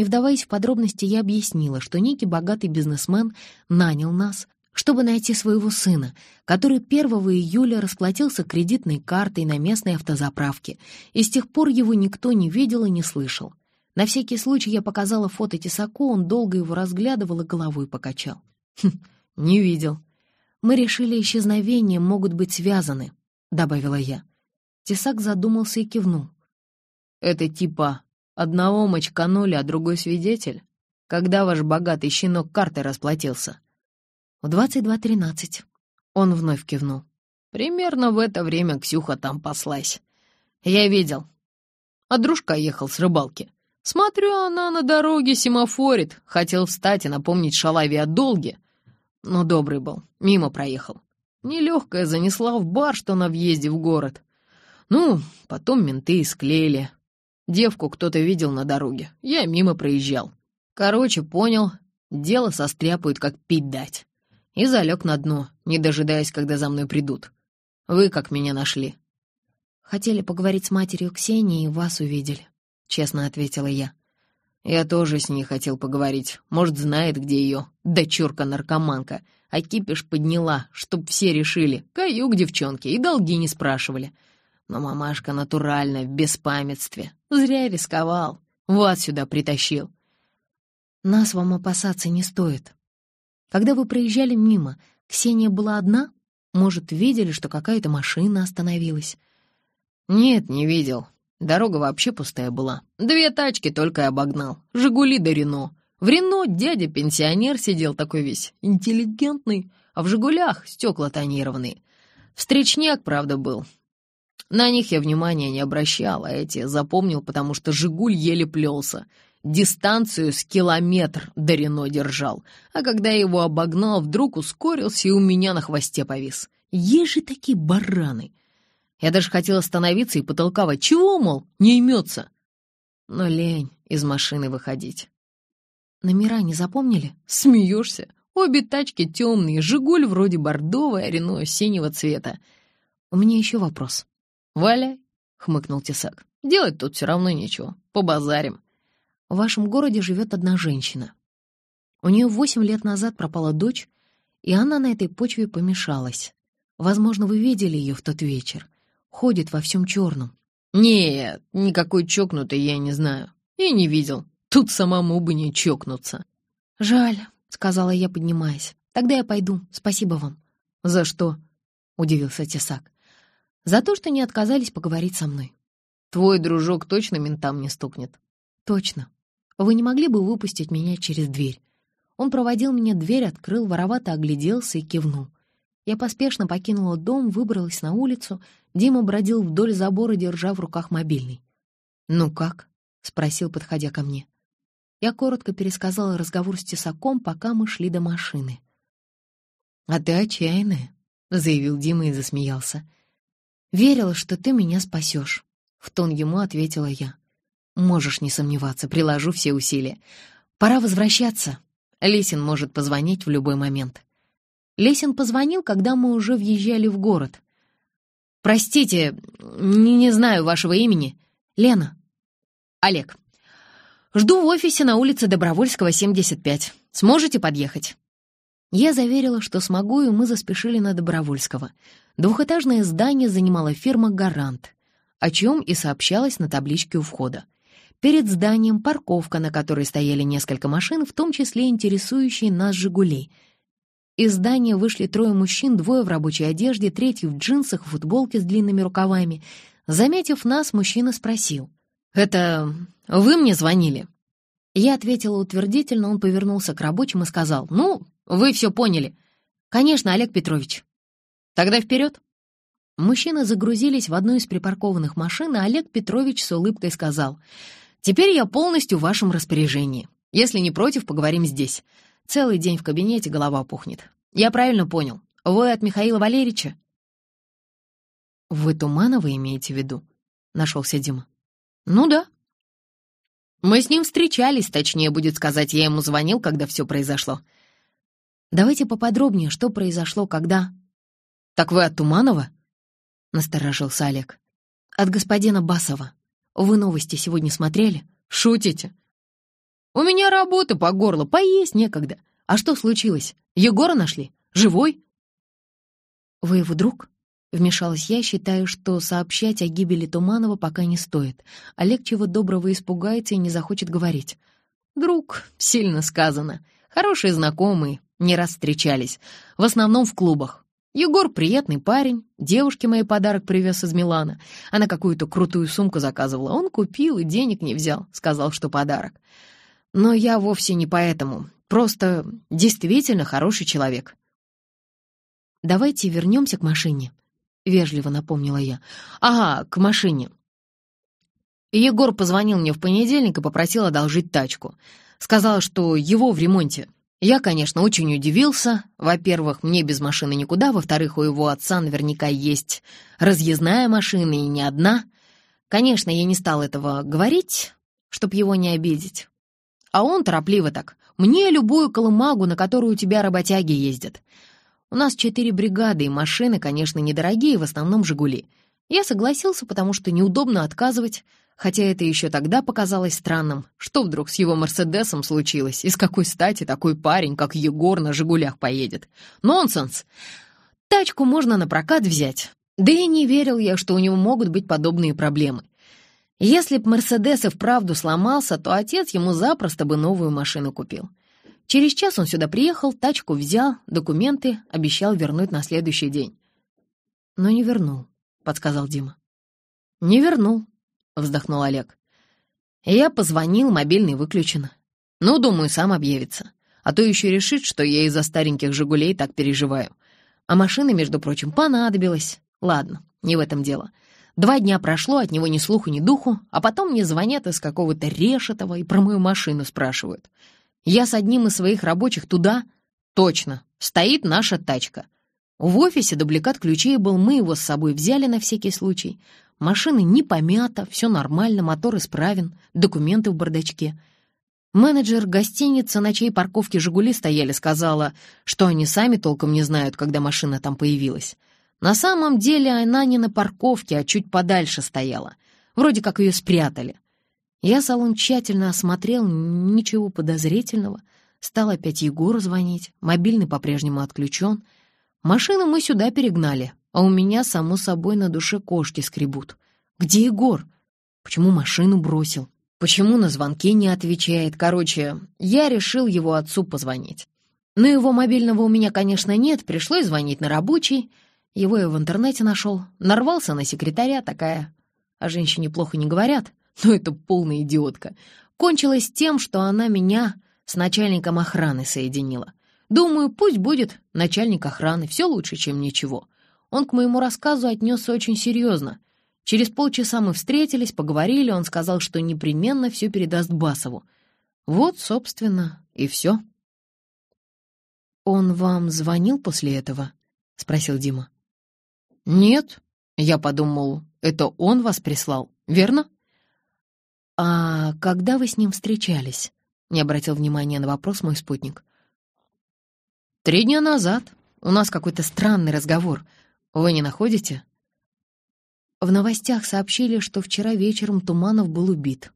Не вдаваясь в подробности, я объяснила, что некий богатый бизнесмен нанял нас, чтобы найти своего сына, который 1 июля расплатился кредитной картой на местной автозаправке, и с тех пор его никто не видел и не слышал. На всякий случай я показала фото Тесаку, он долго его разглядывал и головой покачал. «Хм, не видел. Мы решили, исчезновения могут быть связаны», — добавила я. Тесак задумался и кивнул. «Это типа одного мочканули, а другой свидетель? Когда ваш богатый щенок картой расплатился?» «В 22.13». Он вновь кивнул. «Примерно в это время Ксюха там паслась. Я видел. А дружка ехал с рыбалки. Смотрю, она на дороге семафорит. Хотел встать и напомнить шалаве о долге. Но добрый был, мимо проехал. Нелегкая занесла в бар, что на въезде в город. Ну, потом менты склеили. Девку кто-то видел на дороге. Я мимо проезжал. Короче, понял, дело состряпают, как пить дать. И залег на дно, не дожидаясь, когда за мной придут. Вы как меня нашли? Хотели поговорить с матерью Ксении и вас увидели честно ответила я. Я тоже с ней хотел поговорить. Может, знает, где ее дочурка-наркоманка. А кипиш подняла, чтоб все решили. Каюк девчонки и долги не спрашивали. Но мамашка натурально, в беспамятстве. Зря рисковал. Вас сюда притащил. Нас вам опасаться не стоит. Когда вы проезжали мимо, Ксения была одна? Может, видели, что какая-то машина остановилась? Нет, не видел. Дорога вообще пустая была. Две тачки только и обогнал. «Жигули» да «Рено». В «Рено» дядя-пенсионер сидел такой весь интеллигентный, а в «Жигулях» стекла тонированные. Встречняк, правда, был. На них я внимания не обращал, а эти запомнил, потому что «Жигуль» еле плелся. Дистанцию с километр до Рено держал, а когда я его обогнал, вдруг ускорился и у меня на хвосте повис. Есть же такие бараны! Я даже хотел остановиться и потолковать. Чего, мол, не имется? Но лень из машины выходить. Номера не запомнили? Смеешься? Обе тачки темные, «Жигуль» вроде бордовая, «Рено» синего цвета. У меня еще вопрос. «Валяй», — хмыкнул Тесак. «Делать тут все равно нечего. Побазарим». В вашем городе живет одна женщина. У нее восемь лет назад пропала дочь, и она на этой почве помешалась. Возможно, вы видели ее в тот вечер ходит во всем черном. Нет, никакой чокнутой я не знаю. И не видел. Тут самому бы не чокнуться. Жаль, сказала я, поднимаясь. Тогда я пойду. Спасибо вам. За что? Удивился Тесак. За то, что не отказались поговорить со мной. Твой дружок точно ментам не стукнет? Точно. Вы не могли бы выпустить меня через дверь? Он проводил меня, дверь открыл, воровато огляделся и кивнул. Я поспешно покинула дом, выбралась на улицу. Дима бродил вдоль забора, держа в руках мобильный. «Ну как?» — спросил, подходя ко мне. Я коротко пересказала разговор с Тесаком, пока мы шли до машины. «А ты отчаянная», — заявил Дима и засмеялся. «Верила, что ты меня спасешь», — в тон ему ответила я. «Можешь не сомневаться, приложу все усилия. Пора возвращаться. Лисин может позвонить в любой момент». Лесин позвонил, когда мы уже въезжали в город. «Простите, не, не знаю вашего имени. Лена». «Олег. Жду в офисе на улице Добровольского, 75. Сможете подъехать?» Я заверила, что смогу, и мы заспешили на Добровольского. Двухэтажное здание занимала фирма «Гарант», о чем и сообщалось на табличке у входа. Перед зданием парковка, на которой стояли несколько машин, в том числе интересующие нас «Жигулей», из здания вышли трое мужчин, двое в рабочей одежде, третий в джинсах, футболке с длинными рукавами. Заметив нас, мужчина спросил. «Это вы мне звонили?» Я ответила утвердительно, он повернулся к рабочим и сказал. «Ну, вы все поняли. Конечно, Олег Петрович». «Тогда вперед!» Мужчины загрузились в одну из припаркованных машин, и Олег Петрович с улыбкой сказал. «Теперь я полностью в вашем распоряжении. Если не против, поговорим здесь. Целый день в кабинете голова пухнет. Я правильно понял. Вы от Михаила Валерьевича? Вы Туманова имеете в виду? Нашелся Дима. Ну да. Мы с ним встречались, точнее будет сказать, я ему звонил, когда все произошло. Давайте поподробнее, что произошло, когда... Так вы от Туманова? Насторожился Олег. От господина Басова. Вы новости сегодня смотрели? Шутите? У меня работа по горло, поесть некогда. А что случилось? Егора нашли? Живой?» «Вы его друг?» Вмешалась я, считая, что сообщать о гибели Туманова пока не стоит. Олег чего доброго испугается и не захочет говорить. «Друг, сильно сказано. Хорошие знакомые, не раз встречались. В основном в клубах. Егор приятный парень, девушке моей подарок привез из Милана. Она какую-то крутую сумку заказывала. Он купил и денег не взял, сказал, что подарок. Но я вовсе не поэтому. Просто действительно хороший человек. Давайте вернемся к машине. — вежливо напомнила я. «Ага, к машине». Егор позвонил мне в понедельник и попросил одолжить тачку. Сказал, что его в ремонте. Я, конечно, очень удивился. Во-первых, мне без машины никуда. Во-вторых, у его отца наверняка есть разъездная машина и не одна. Конечно, я не стал этого говорить, чтоб его не обидеть. А он торопливо так. «Мне любую колымагу, на которую у тебя работяги ездят. У нас четыре бригады, и машины, конечно, недорогие, в основном «Жигули». Я согласился, потому что неудобно отказывать, хотя это еще тогда показалось странным. Что вдруг с его «Мерседесом» случилось? И с какой стати такой парень, как Егор, на «Жигулях» поедет? Нонсенс! Тачку можно на прокат взять. Да и не верил я, что у него могут быть подобные проблемы. Если б «Мерседес» и вправду сломался, то отец ему запросто бы новую машину купил. Через час он сюда приехал, тачку взял, документы обещал вернуть на следующий день. «Но не вернул», — подсказал Дима. «Не вернул», — вздохнул Олег. Я позвонил, мобильный выключен. Ну, думаю, сам объявится. А то еще решит, что я из-за стареньких «Жигулей» так переживаю. А машина, между прочим, понадобилась. Ладно, не в этом дело. Два дня прошло, от него ни слуху, ни духу, а потом мне звонят из какого-то Решетова и про мою машину спрашивают. Я с одним из своих рабочих туда. Точно, стоит наша тачка. В офисе дубликат ключей был, мы его с собой взяли на всякий случай. Машина не помята, все нормально, мотор исправен, документы в бардачке. Менеджер гостиницы, на чьей парковке «Жигули» стояли, сказала, что они сами толком не знают, когда машина там появилась. На самом деле она не на парковке, а чуть подальше стояла. Вроде как ее спрятали. Я салон тщательно осмотрел, ничего подозрительного. Стал опять Егору звонить, мобильный по-прежнему отключен. Машину мы сюда перегнали, а у меня, само собой, на душе кошки скребут. Где Егор? Почему машину бросил? Почему на звонки не отвечает? Короче, я решил его отцу позвонить. Но его мобильного у меня, конечно, нет, пришлось звонить на рабочий. Его я в интернете нашел. Нарвался на секретаря такая. О женщине плохо не говорят. Ну, это полная идиотка. Кончилось тем, что она меня с начальником охраны соединила. Думаю, пусть будет начальник охраны, все лучше, чем ничего. Он к моему рассказу отнесся очень серьезно. Через полчаса мы встретились, поговорили, он сказал, что непременно все передаст Басову. Вот, собственно, и все. «Он вам звонил после этого?» — спросил Дима. «Нет», — я подумал, это он вас прислал, верно? «А когда вы с ним встречались?» — не обратил внимания на вопрос мой спутник. «Три дня назад. У нас какой-то странный разговор. Вы не находите?» В новостях сообщили, что вчера вечером Туманов был убит,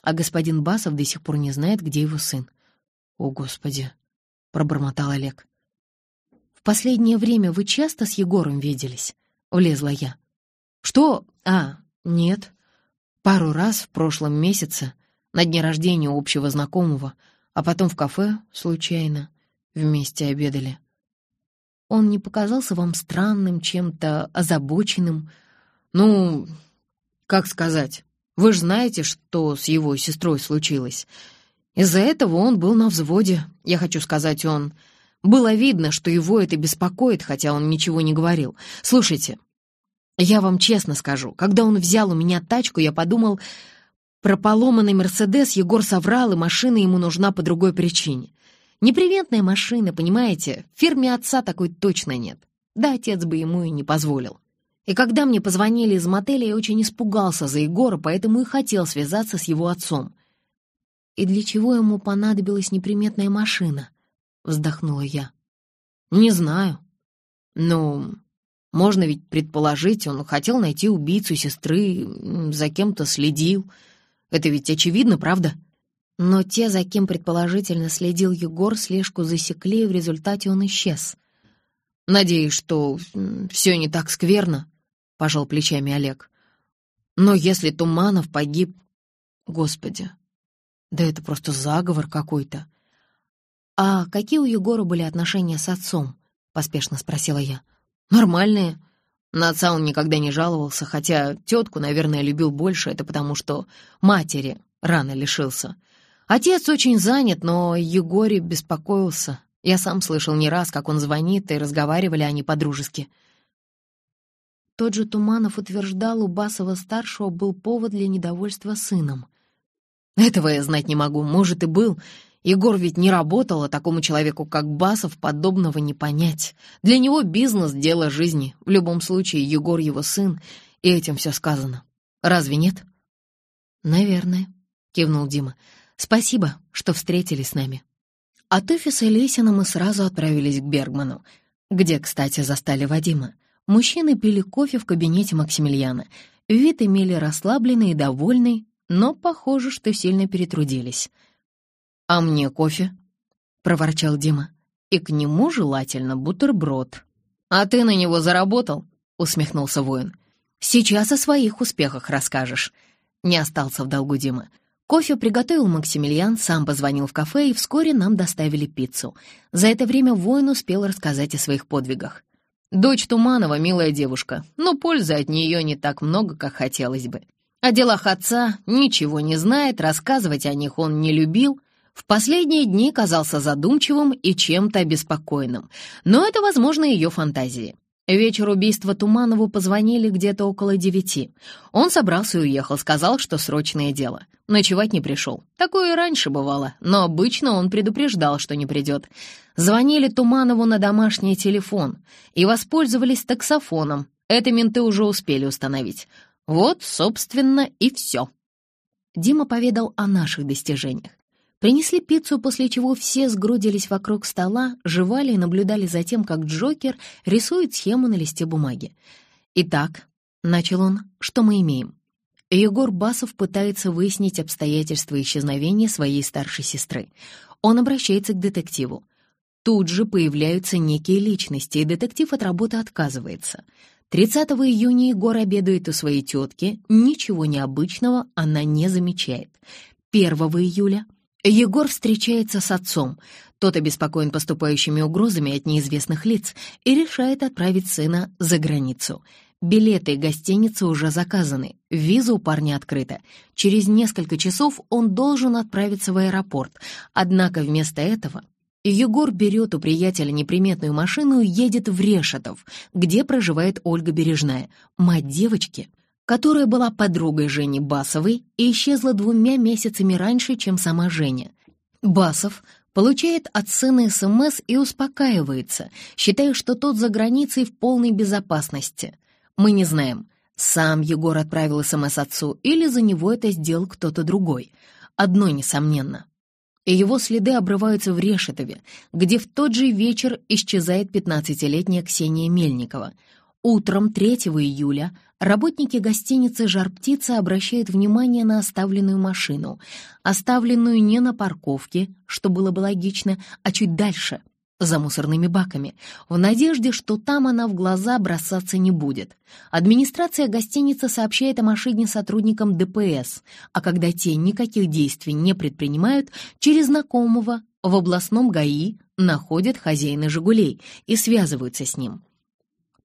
а господин Басов до сих пор не знает, где его сын. «О, Господи!» — пробормотал Олег. «В последнее время вы часто с Егором виделись?» — влезла я. «Что? А, нет. Пару раз в прошлом месяце, на дне рождения общего знакомого, а потом в кафе, случайно, вместе обедали. Он не показался вам странным, чем-то озабоченным? Ну, как сказать, вы же знаете, что с его сестрой случилось. Из-за этого он был на взводе. Я хочу сказать, он... Было видно, что его это беспокоит, хотя он ничего не говорил. Слушайте, я вам честно скажу, когда он взял у меня тачку, я подумал, про поломанный «Мерседес» Егор соврал, и машина ему нужна по другой причине. Непривентная машина, понимаете? В фирме отца такой точно нет. Да, отец бы ему и не позволил. И когда мне позвонили из мотеля, я очень испугался за Егора, поэтому и хотел связаться с его отцом. «И для чего ему понадобилась неприметная машина?» — вздохнула я. «Не знаю. Ну, можно ведь предположить, он хотел найти убийцу сестры, за кем-то следил. Это ведь очевидно, правда? Но те, за кем предположительно следил Егор, слежку засекли, и в результате он исчез. «Надеюсь, что все не так скверно», — пожал плечами Олег. «Но если Туманов погиб... Господи, да это просто заговор какой-то». «А какие у Егора были отношения с отцом?» — поспешно спросила я. «Нормальные. На отца он никогда не жаловался, хотя тетку, наверное, любил больше, это потому что матери рано лишился. Отец очень занят, но Егоре беспокоился. Я сам слышал не раз, как он звонит, и разговаривали они по-дружески». Тот же Туманов утверждал, у Басова-старшего был повод для недовольства сыном. «Этого я знать не могу. Может, и был. Егор ведь не работал, а такому человеку, как Басов, подобного не понять. Для него бизнес — дело жизни. В любом случае, Егор его сын, и этим все сказано. Разве нет? «Наверное», — кивнул Дима. «Спасибо, что встретились с нами». От офиса Лесина мы сразу отправились к Бергману, где, кстати, застали Вадима. Мужчины пили кофе в кабинете Максимилиана. Вид имели расслабленный и довольный, но похоже, что сильно перетрудились. «А мне кофе?» — проворчал Дима. «И к нему желательно бутерброд». «А ты на него заработал?» — усмехнулся воин. «Сейчас о своих успехах расскажешь». Не остался в долгу Дима. Кофе приготовил Максимилиан, сам позвонил в кафе, и вскоре нам доставили пиццу. За это время воин успел рассказать о своих подвигах. Дочь Туманова — милая девушка, но пользы от нее не так много, как хотелось бы. О делах отца ничего не знает, рассказывать о них он не любил — в последние дни казался задумчивым и чем-то обеспокоенным, но это, возможно, ее фантазии. Вечер убийства Туманову позвонили где-то около девяти. Он собрался и уехал, сказал, что срочное дело. Ночевать не пришел. Такое и раньше бывало, но обычно он предупреждал, что не придет. Звонили Туманову на домашний телефон и воспользовались таксофоном. Это менты уже успели установить. Вот, собственно, и все. Дима поведал о наших достижениях. Принесли пиццу, после чего все сгрудились вокруг стола, жевали и наблюдали за тем, как Джокер рисует схему на листе бумаги. «Итак», — начал он, — «что мы имеем?» Егор Басов пытается выяснить обстоятельства исчезновения своей старшей сестры. Он обращается к детективу. Тут же появляются некие личности, и детектив от работы отказывается. 30 июня Егор обедает у своей тетки, ничего необычного она не замечает. 1 июля Егор встречается с отцом. Тот обеспокоен поступающими угрозами от неизвестных лиц и решает отправить сына за границу. Билеты и гостиницы уже заказаны, виза у парня открыта. Через несколько часов он должен отправиться в аэропорт, однако вместо этого Егор берет у приятеля неприметную машину и едет в Решетов, где проживает Ольга Бережная, мать девочки — которая была подругой Жени Басовой и исчезла двумя месяцами раньше, чем сама Женя. Басов получает от сына СМС и успокаивается, считая, что тот за границей в полной безопасности. Мы не знаем, сам Егор отправил СМС отцу или за него это сделал кто-то другой. Одно несомненно. И его следы обрываются в Решетове, где в тот же вечер исчезает 15-летняя Ксения Мельникова. Утром 3 июля Работники гостиницы «Жар-птица» обращают внимание на оставленную машину, оставленную не на парковке, что было бы логично, а чуть дальше, за мусорными баками, в надежде, что там она в глаза бросаться не будет. Администрация гостиницы сообщает о машине сотрудникам ДПС, а когда те никаких действий не предпринимают, через знакомого в областном ГАИ находят хозяина «Жигулей» и связываются с ним.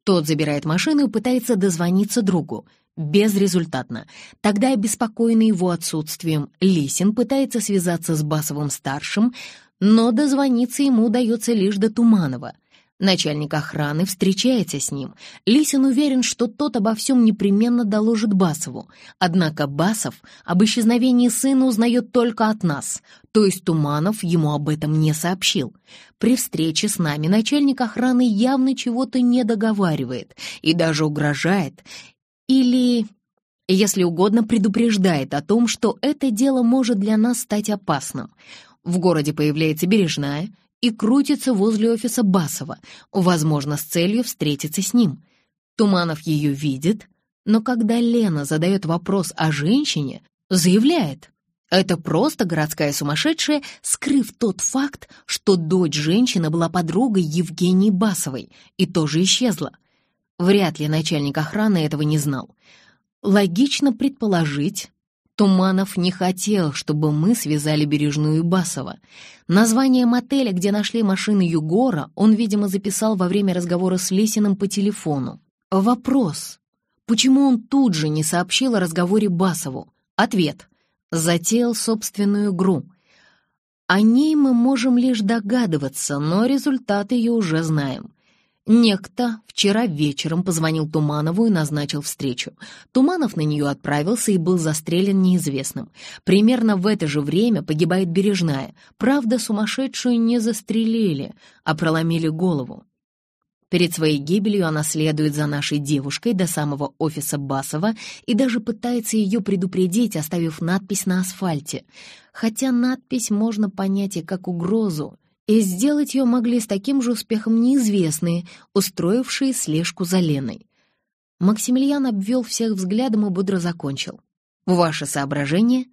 Тот забирает машину и пытается дозвониться другу. Безрезультатно. Тогда, обеспокоенный его отсутствием, Лисин пытается связаться с Басовым-старшим, но дозвониться ему удается лишь до Туманова — Начальник охраны встречается с ним. Лисин уверен, что тот обо всем непременно доложит Басову. Однако Басов об исчезновении сына узнает только от нас, то есть Туманов ему об этом не сообщил. При встрече с нами начальник охраны явно чего-то не договаривает и даже угрожает. Или, если угодно, предупреждает о том, что это дело может для нас стать опасным. В городе появляется Бережная — и крутится возле офиса Басова, возможно, с целью встретиться с ним. Туманов ее видит, но когда Лена задает вопрос о женщине, заявляет Это просто городская сумасшедшая, скрыв тот факт, что дочь женщины была подругой Евгении Басовой и тоже исчезла. Вряд ли начальник охраны этого не знал. Логично предположить, Туманов не хотел, чтобы мы связали Бережную и Басова. Название мотеля, где нашли машины Югора, он, видимо, записал во время разговора с Лисиным по телефону. Вопрос. Почему он тут же не сообщил о разговоре Басову? Ответ. Затеял собственную игру. О ней мы можем лишь догадываться, но результат ее уже знаем. Некто вчера вечером позвонил Туманову и назначил встречу. Туманов на нее отправился и был застрелен неизвестным. Примерно в это же время погибает Бережная. Правда, сумасшедшую не застрелили, а проломили голову. Перед своей гибелью она следует за нашей девушкой до самого офиса Басова и даже пытается ее предупредить, оставив надпись на асфальте. Хотя надпись можно понять и как угрозу и сделать ее могли с таким же успехом неизвестные, устроившие слежку за Леной. Максимилиан обвел всех взглядом и бодро закончил. «Ваше соображение?»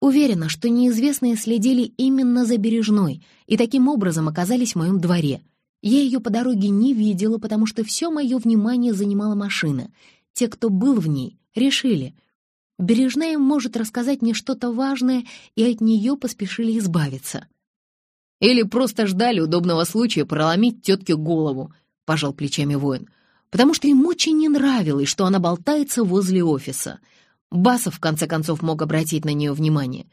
Уверена, что неизвестные следили именно за Бережной и таким образом оказались в моем дворе. Я ее по дороге не видела, потому что все мое внимание занимала машина. Те, кто был в ней, решили. Бережная может рассказать мне что-то важное, и от нее поспешили избавиться. Или просто ждали удобного случая проломить тетке голову», — пожал плечами воин. «Потому что им очень не нравилось, что она болтается возле офиса. Басов, в конце концов, мог обратить на нее внимание.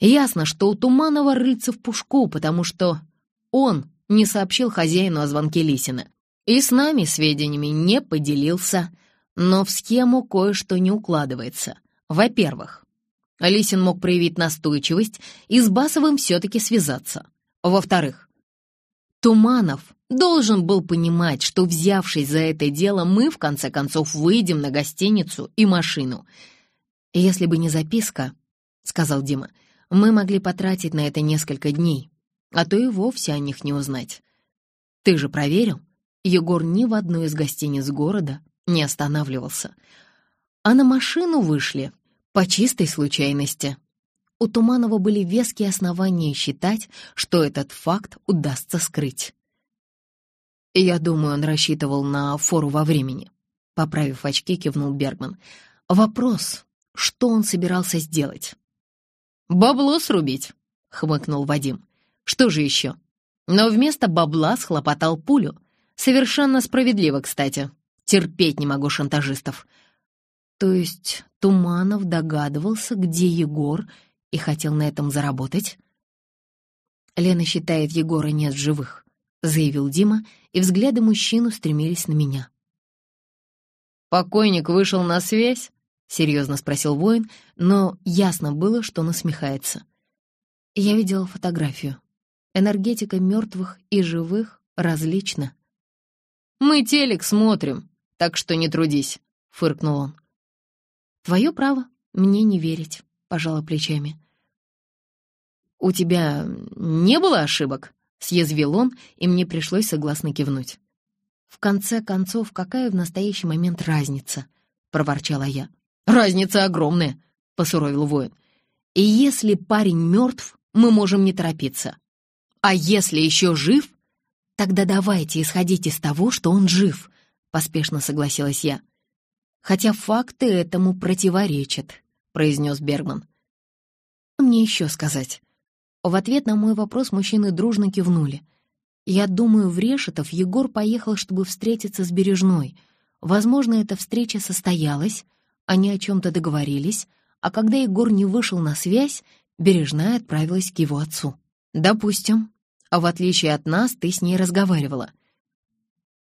Ясно, что у Туманова рыльца в пушку, потому что он не сообщил хозяину о звонке Лисина. И с нами сведениями не поделился. Но в схему кое-что не укладывается. Во-первых, Лисин мог проявить настойчивость и с Басовым все-таки связаться. Во-вторых, Туманов должен был понимать, что, взявшись за это дело, мы, в конце концов, выйдем на гостиницу и машину. «Если бы не записка, — сказал Дима, — мы могли потратить на это несколько дней, а то и вовсе о них не узнать. Ты же проверил? Егор ни в одной из гостиниц города не останавливался. А на машину вышли по чистой случайности у Туманова были веские основания считать, что этот факт удастся скрыть. «Я думаю, он рассчитывал на фору во времени», — поправив очки, кивнул Бергман. «Вопрос, что он собирался сделать?» «Бабло срубить», — хмыкнул Вадим. «Что же еще?» Но вместо бабла схлопотал пулю. Совершенно справедливо, кстати. Терпеть не могу шантажистов. То есть Туманов догадывался, где Егор и хотел на этом заработать? Лена считает, Егора нет в живых, заявил Дима, и взгляды мужчину стремились на меня. «Покойник вышел на связь?» — серьезно спросил воин, но ясно было, что насмехается. Я видела фотографию. Энергетика мертвых и живых различна. «Мы телек смотрим, так что не трудись», — фыркнул он. «Твое право, мне не верить», — пожала плечами. «У тебя не было ошибок?» — съязвил он, и мне пришлось согласно кивнуть. «В конце концов, какая в настоящий момент разница?» — проворчала я. «Разница огромная», — посуровил воин. «И если парень мертв, мы можем не торопиться. А если еще жив, тогда давайте исходить из того, что он жив», — поспешно согласилась я. «Хотя факты этому противоречат», — произнес Бергман. «Мне еще сказать. В ответ на мой вопрос мужчины дружно кивнули. Я думаю, в Решетов Егор поехал, чтобы встретиться с Бережной. Возможно, эта встреча состоялась, они о чем-то договорились, а когда Егор не вышел на связь, Бережная отправилась к его отцу. «Допустим. А в отличие от нас, ты с ней разговаривала».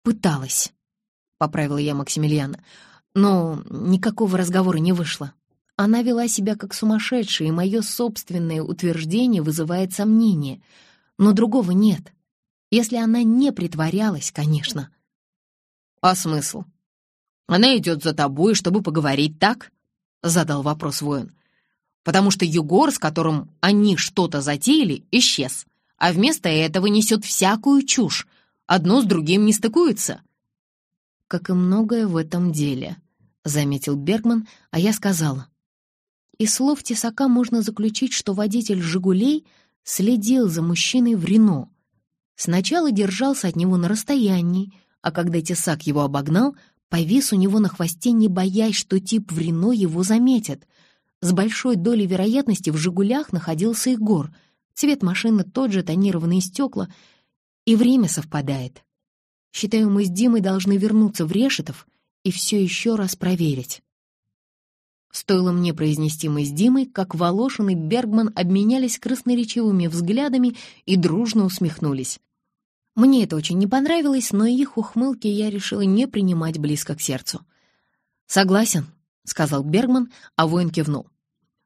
«Пыталась», — поправила я Максимилиана, «но никакого разговора не вышло». Она вела себя как сумасшедшая, и мое собственное утверждение вызывает сомнение. Но другого нет. Если она не притворялась, конечно. «А смысл? Она идет за тобой, чтобы поговорить, так?» — задал вопрос воин. «Потому что Егор, с которым они что-то затеяли, исчез, а вместо этого несет всякую чушь. Одно с другим не стыкуется». «Как и многое в этом деле», — заметил Бергман, а я сказала. Из слов тесака можно заключить, что водитель «Жигулей» следил за мужчиной в Рено. Сначала держался от него на расстоянии, а когда тесак его обогнал, повис у него на хвосте, не боясь, что тип в Рено его заметит. С большой долей вероятности в «Жигулях» находился Егор. Цвет машины тот же, тонированные стекла, и время совпадает. Считаю, мы с Димой должны вернуться в Решетов и все еще раз проверить. Стоило мне произнести мы с Димой, как Волошин и Бергман обменялись красноречивыми взглядами и дружно усмехнулись. Мне это очень не понравилось, но их ухмылки я решила не принимать близко к сердцу. «Согласен», — сказал Бергман, а воин кивнул.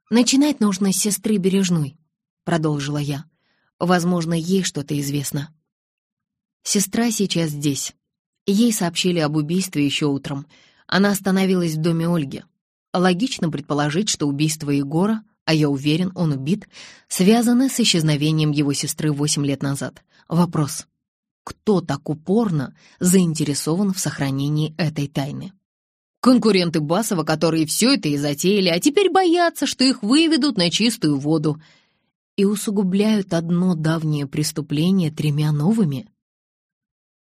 «Начинать нужно с сестры Бережной», — продолжила я. «Возможно, ей что-то известно». Сестра сейчас здесь. Ей сообщили об убийстве еще утром. Она остановилась в доме Ольги. Логично предположить, что убийство Егора, а я уверен, он убит, связано с исчезновением его сестры восемь лет назад. Вопрос. Кто так упорно заинтересован в сохранении этой тайны? Конкуренты Басова, которые все это и затеяли, а теперь боятся, что их выведут на чистую воду и усугубляют одно давнее преступление тремя новыми.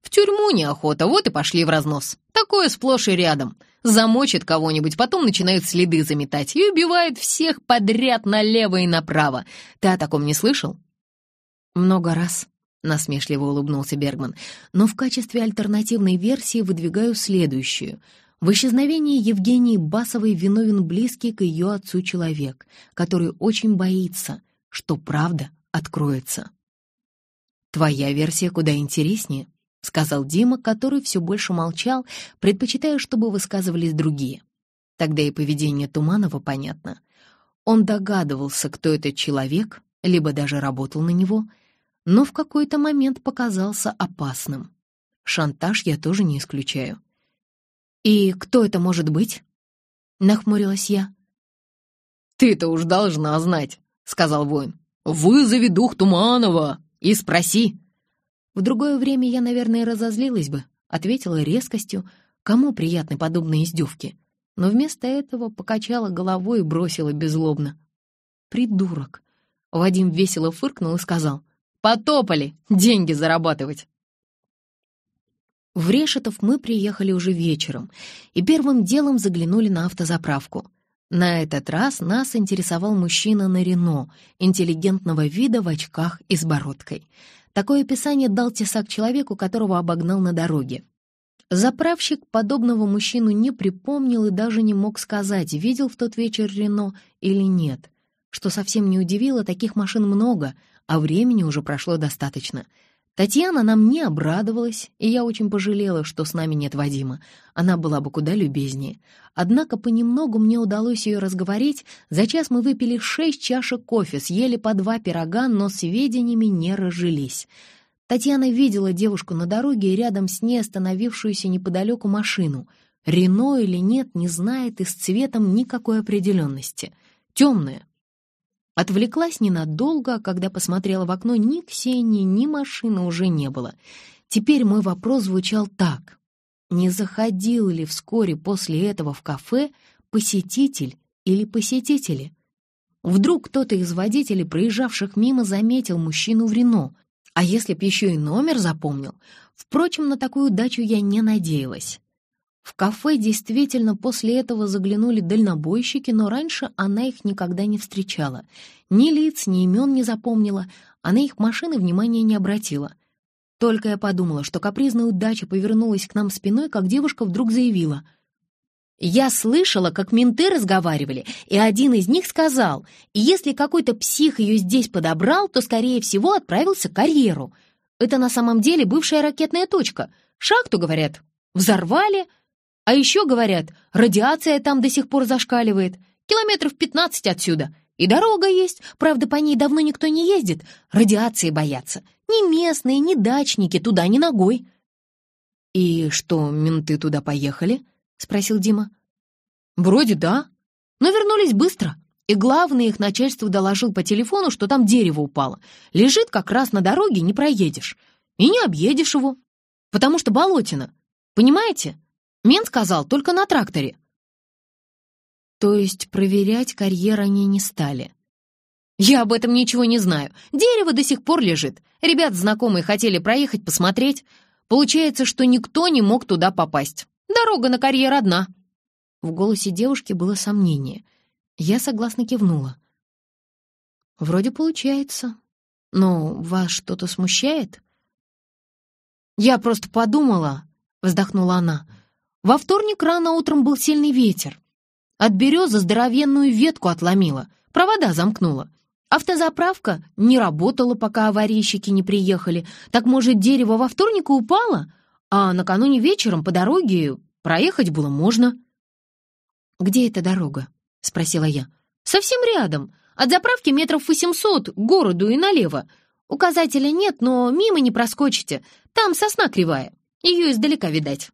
В тюрьму неохота, вот и пошли в разнос. Такое сплошь и рядом. Замочит кого-нибудь, потом начинают следы заметать и убивают всех подряд налево и направо. Ты о таком не слышал? Много раз, насмешливо улыбнулся Бергман, но в качестве альтернативной версии выдвигаю следующую. В исчезновении Евгении Басовой виновен близкий к ее отцу человек, который очень боится, что правда откроется. Твоя версия куда интереснее. — сказал Дима, который все больше молчал, предпочитая, чтобы высказывались другие. Тогда и поведение Туманова понятно. Он догадывался, кто этот человек, либо даже работал на него, но в какой-то момент показался опасным. Шантаж я тоже не исключаю. «И кто это может быть?» — нахмурилась я. «Ты-то уж должна знать», — сказал воин. «Вызови дух Туманова и спроси». В другое время я, наверное, разозлилась бы, ответила резкостью, кому приятны подобные издевки. Но вместо этого покачала головой и бросила беззлобно. «Придурок!» Вадим весело фыркнул и сказал. «Потопали! Деньги зарабатывать!» В Решетов мы приехали уже вечером и первым делом заглянули на автозаправку. На этот раз нас интересовал мужчина на Рено, интеллигентного вида в очках и с бородкой — Такое описание дал тесак человеку, которого обогнал на дороге. Заправщик подобного мужчину не припомнил и даже не мог сказать, видел в тот вечер Рено или нет. Что совсем не удивило, таких машин много, а времени уже прошло достаточно — Татьяна нам не обрадовалась, и я очень пожалела, что с нами нет Вадима. Она была бы куда любезнее. Однако понемногу мне удалось ее разговорить. За час мы выпили шесть чашек кофе, съели по два пирога, но сведениями не разжились. Татьяна видела девушку на дороге и рядом с ней остановившуюся неподалеку машину. Рено или нет, не знает и с цветом никакой определенности. Темная, Отвлеклась ненадолго, а когда посмотрела в окно, ни Ксении, ни машины уже не было. Теперь мой вопрос звучал так. Не заходил ли вскоре после этого в кафе посетитель или посетители? Вдруг кто-то из водителей, проезжавших мимо, заметил мужчину в Рено, а если б еще и номер запомнил? Впрочем, на такую удачу я не надеялась. В кафе действительно после этого заглянули дальнобойщики, но раньше она их никогда не встречала. Ни лиц, ни имен не запомнила, а на их машины внимания не обратила. Только я подумала, что капризная удача повернулась к нам спиной, как девушка вдруг заявила. «Я слышала, как менты разговаривали, и один из них сказал, если какой-то псих ее здесь подобрал, то, скорее всего, отправился к карьеру. Это на самом деле бывшая ракетная точка. Шахту, говорят, взорвали, а еще, говорят, радиация там до сих пор зашкаливает. Километров 15 отсюда. И дорога есть, правда, по ней давно никто не ездит. Радиации боятся. Ни местные, ни дачники, туда ни ногой. «И что, менты туда поехали?» — спросил Дима. «Вроде да, но вернулись быстро. И главный их начальству доложил по телефону, что там дерево упало. Лежит как раз на дороге, не проедешь. И не объедешь его, потому что болотина. Понимаете? Мент сказал, только на тракторе. То есть проверять карьер они не стали? Я об этом ничего не знаю. Дерево до сих пор лежит. Ребят знакомые хотели проехать, посмотреть. Получается, что никто не мог туда попасть. Дорога на карьер одна. В голосе девушки было сомнение. Я согласно кивнула. Вроде получается. Но вас что-то смущает? Я просто подумала, вздохнула она. Во вторник рано утром был сильный ветер. От березы здоровенную ветку отломила, провода замкнула. Автозаправка не работала, пока аварийщики не приехали. Так, может, дерево во вторник упало? А накануне вечером по дороге проехать было можно. «Где эта дорога?» — спросила я. «Совсем рядом. От заправки метров восемьсот, к городу и налево. Указателя нет, но мимо не проскочите. Там сосна кривая. Ее издалека видать».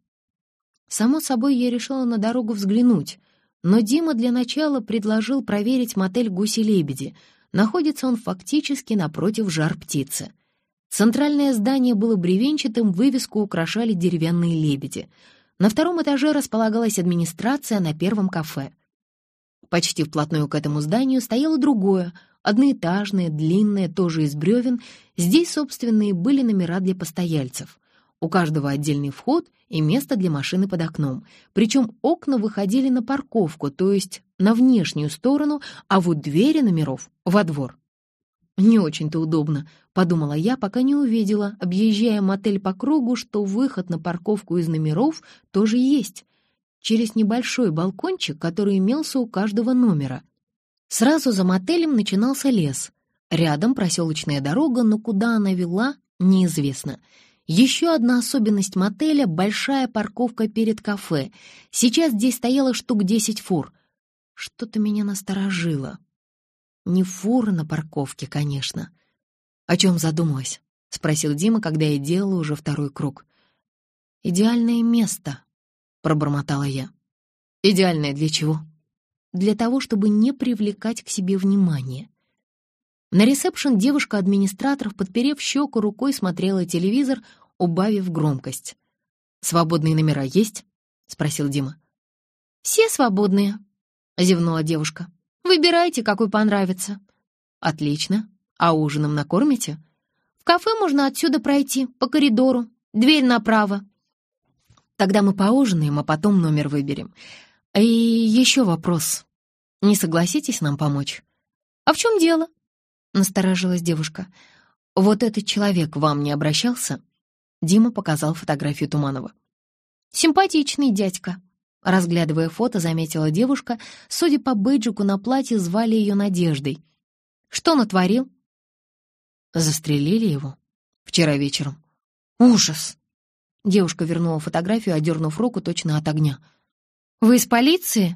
Само собой, я решила на дорогу взглянуть, но Дима для начала предложил проверить мотель «Гуси-лебеди», Находится он фактически напротив жар-птицы. Центральное здание было бревенчатым, вывеску украшали деревянные лебеди. На втором этаже располагалась администрация, на первом — кафе. Почти вплотную к этому зданию стояло другое, одноэтажное, длинное, тоже из бревен. Здесь, собственные, были номера для постояльцев. У каждого отдельный вход и место для машины под окном. Причем окна выходили на парковку, то есть на внешнюю сторону, а вот двери номеров — во двор. «Не очень-то удобно», — подумала я, пока не увидела, объезжая мотель по кругу, что выход на парковку из номеров тоже есть, через небольшой балкончик, который имелся у каждого номера. Сразу за мотелем начинался лес. Рядом проселочная дорога, но куда она вела, неизвестно — еще одна особенность мотеля — большая парковка перед кафе. Сейчас здесь стояло штук десять фур. Что-то меня насторожило. Не фуры на парковке, конечно. «О чем задумалась?» — спросил Дима, когда я делала уже второй круг. «Идеальное место», — пробормотала я. «Идеальное для чего?» «Для того, чтобы не привлекать к себе внимание». На ресепшн девушка-администратор, подперев щеку рукой, смотрела телевизор, убавив громкость. «Свободные номера есть?» — спросил Дима. «Все свободные», — зевнула девушка. «Выбирайте, какой понравится». «Отлично. А ужином накормите?» «В кафе можно отсюда пройти, по коридору. Дверь направо». «Тогда мы поужинаем, а потом номер выберем. И еще вопрос. Не согласитесь нам помочь?» «А в чем дело?» Насторожилась девушка. «Вот этот человек вам не обращался?» Дима показал фотографию Туманова. «Симпатичный дядька», — разглядывая фото, заметила девушка. Судя по бейджику на платье, звали ее Надеждой. «Что натворил?» «Застрелили его вчера вечером». «Ужас!» Девушка вернула фотографию, одернув руку точно от огня. «Вы из полиции?»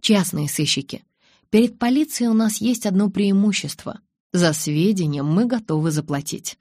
«Частные сыщики. Перед полицией у нас есть одно преимущество. За сведения мы готовы заплатить.